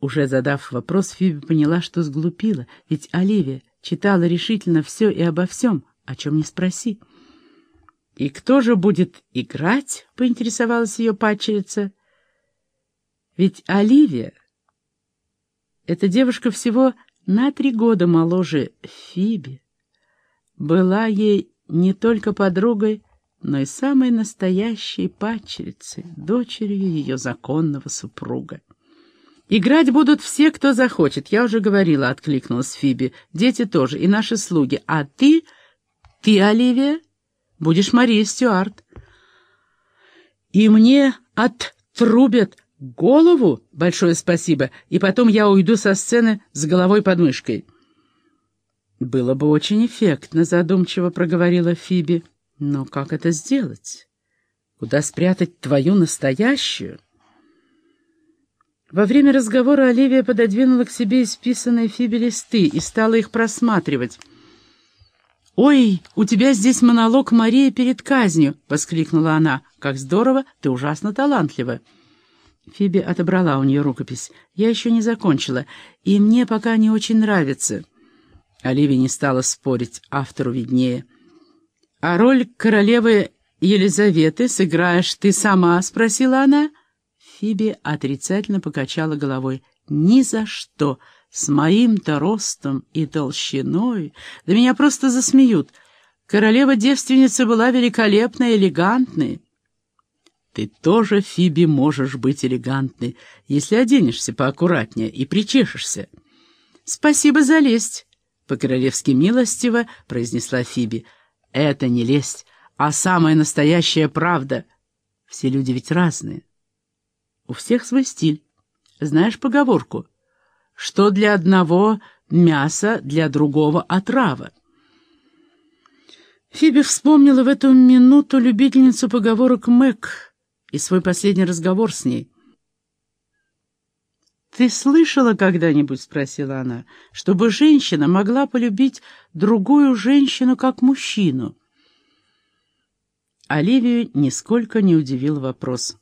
Уже задав вопрос, Фиби поняла, что сглупила, ведь Оливия читала решительно все и обо всем, о чем не спроси. «И кто же будет играть?» — поинтересовалась ее падчерица. «Ведь Оливия — эта девушка всего на три года моложе Фиби, была ей не только подругой, но и самой настоящей падчерицей, дочерью ее законного супруга. «Играть будут все, кто захочет, я уже говорила», — откликнулась Фиби. «Дети тоже, и наши слуги. А ты, ты, Оливия, будешь Мария Стюарт». «И мне оттрубят голову? Большое спасибо, и потом я уйду со сцены с головой под мышкой». «Было бы очень эффектно», — задумчиво проговорила Фиби. «Но как это сделать? Куда спрятать твою настоящую?» Во время разговора Оливия пододвинула к себе исписанные Фиби листы и стала их просматривать. «Ой, у тебя здесь монолог Марии перед казнью!» — воскликнула она. «Как здорово! Ты ужасно талантлива!» Фиби отобрала у нее рукопись. «Я еще не закончила, и мне пока не очень нравится». Оливия не стала спорить, автору виднее. «А роль королевы Елизаветы сыграешь ты сама?» — спросила она. Фиби отрицательно покачала головой. «Ни за что! С моим-то ростом и толщиной! Да меня просто засмеют! Королева-девственница была великолепной, элегантной!» «Ты тоже, Фиби, можешь быть элегантной, если оденешься поаккуратнее и причешешься!» «Спасибо за лесть!» — по-королевски милостиво произнесла Фиби. «Это не лесть, а самая настоящая правда. Все люди ведь разные». У всех свой стиль. Знаешь поговорку? Что для одного мясо, для другого отрава. Фиби вспомнила в эту минуту любительницу поговорок Мэг и свой последний разговор с ней. «Ты слышала когда-нибудь, — спросила она, — чтобы женщина могла полюбить другую женщину как мужчину?» Оливию нисколько не удивил вопрос.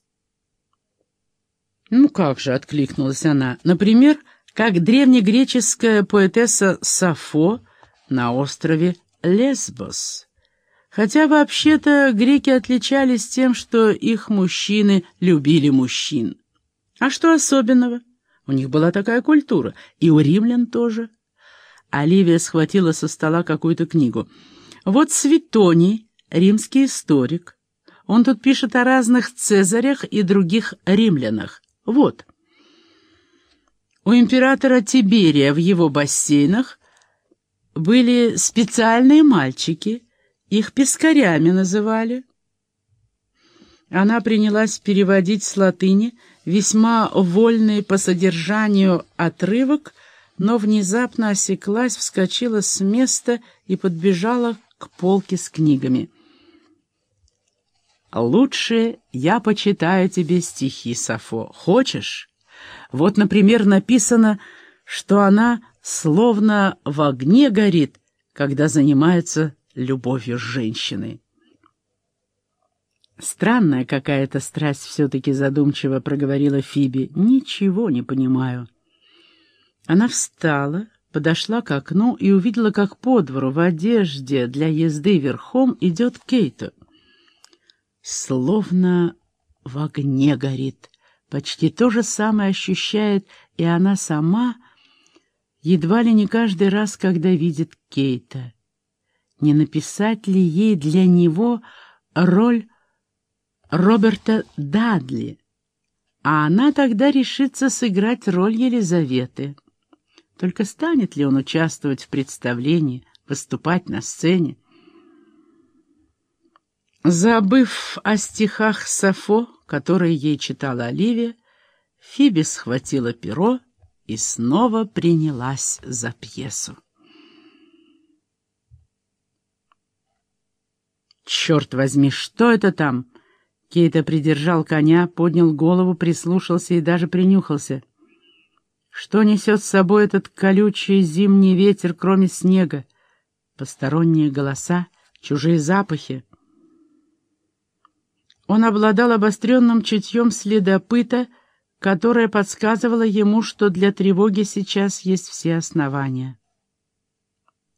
«Ну как же», — откликнулась она, — «например, как древнегреческая поэтесса Сафо на острове Лесбос. Хотя вообще-то греки отличались тем, что их мужчины любили мужчин. А что особенного? У них была такая культура, и у римлян тоже». Оливия схватила со стола какую-то книгу. «Вот Светоний, римский историк. Он тут пишет о разных цезарях и других римлянах. Вот. У императора Тиберия в его бассейнах были специальные мальчики, их пескарями называли. Она принялась переводить с латыни весьма вольный по содержанию отрывок, но внезапно осеклась, вскочила с места и подбежала к полке с книгами. Лучше я почитаю тебе стихи, Сафо. Хочешь? Вот, например, написано, что она словно в огне горит, когда занимается любовью с женщиной. Странная какая-то страсть все-таки задумчиво проговорила Фиби. Ничего не понимаю. Она встала, подошла к окну и увидела, как по двору в одежде для езды верхом идет Кейто словно в огне горит. Почти то же самое ощущает и она сама, едва ли не каждый раз, когда видит Кейта. Не написать ли ей для него роль Роберта Дадли? А она тогда решится сыграть роль Елизаветы. Только станет ли он участвовать в представлении, выступать на сцене? Забыв о стихах Сафо, которые ей читала Оливия, Фиби схватила перо и снова принялась за пьесу. «Черт возьми, что это там?» Кейта придержал коня, поднял голову, прислушался и даже принюхался. Что несет с собой этот колючий зимний ветер, кроме снега? Посторонние голоса, чужие запахи. Он обладал обостренным чутьем следопыта, которое подсказывало ему, что для тревоги сейчас есть все основания.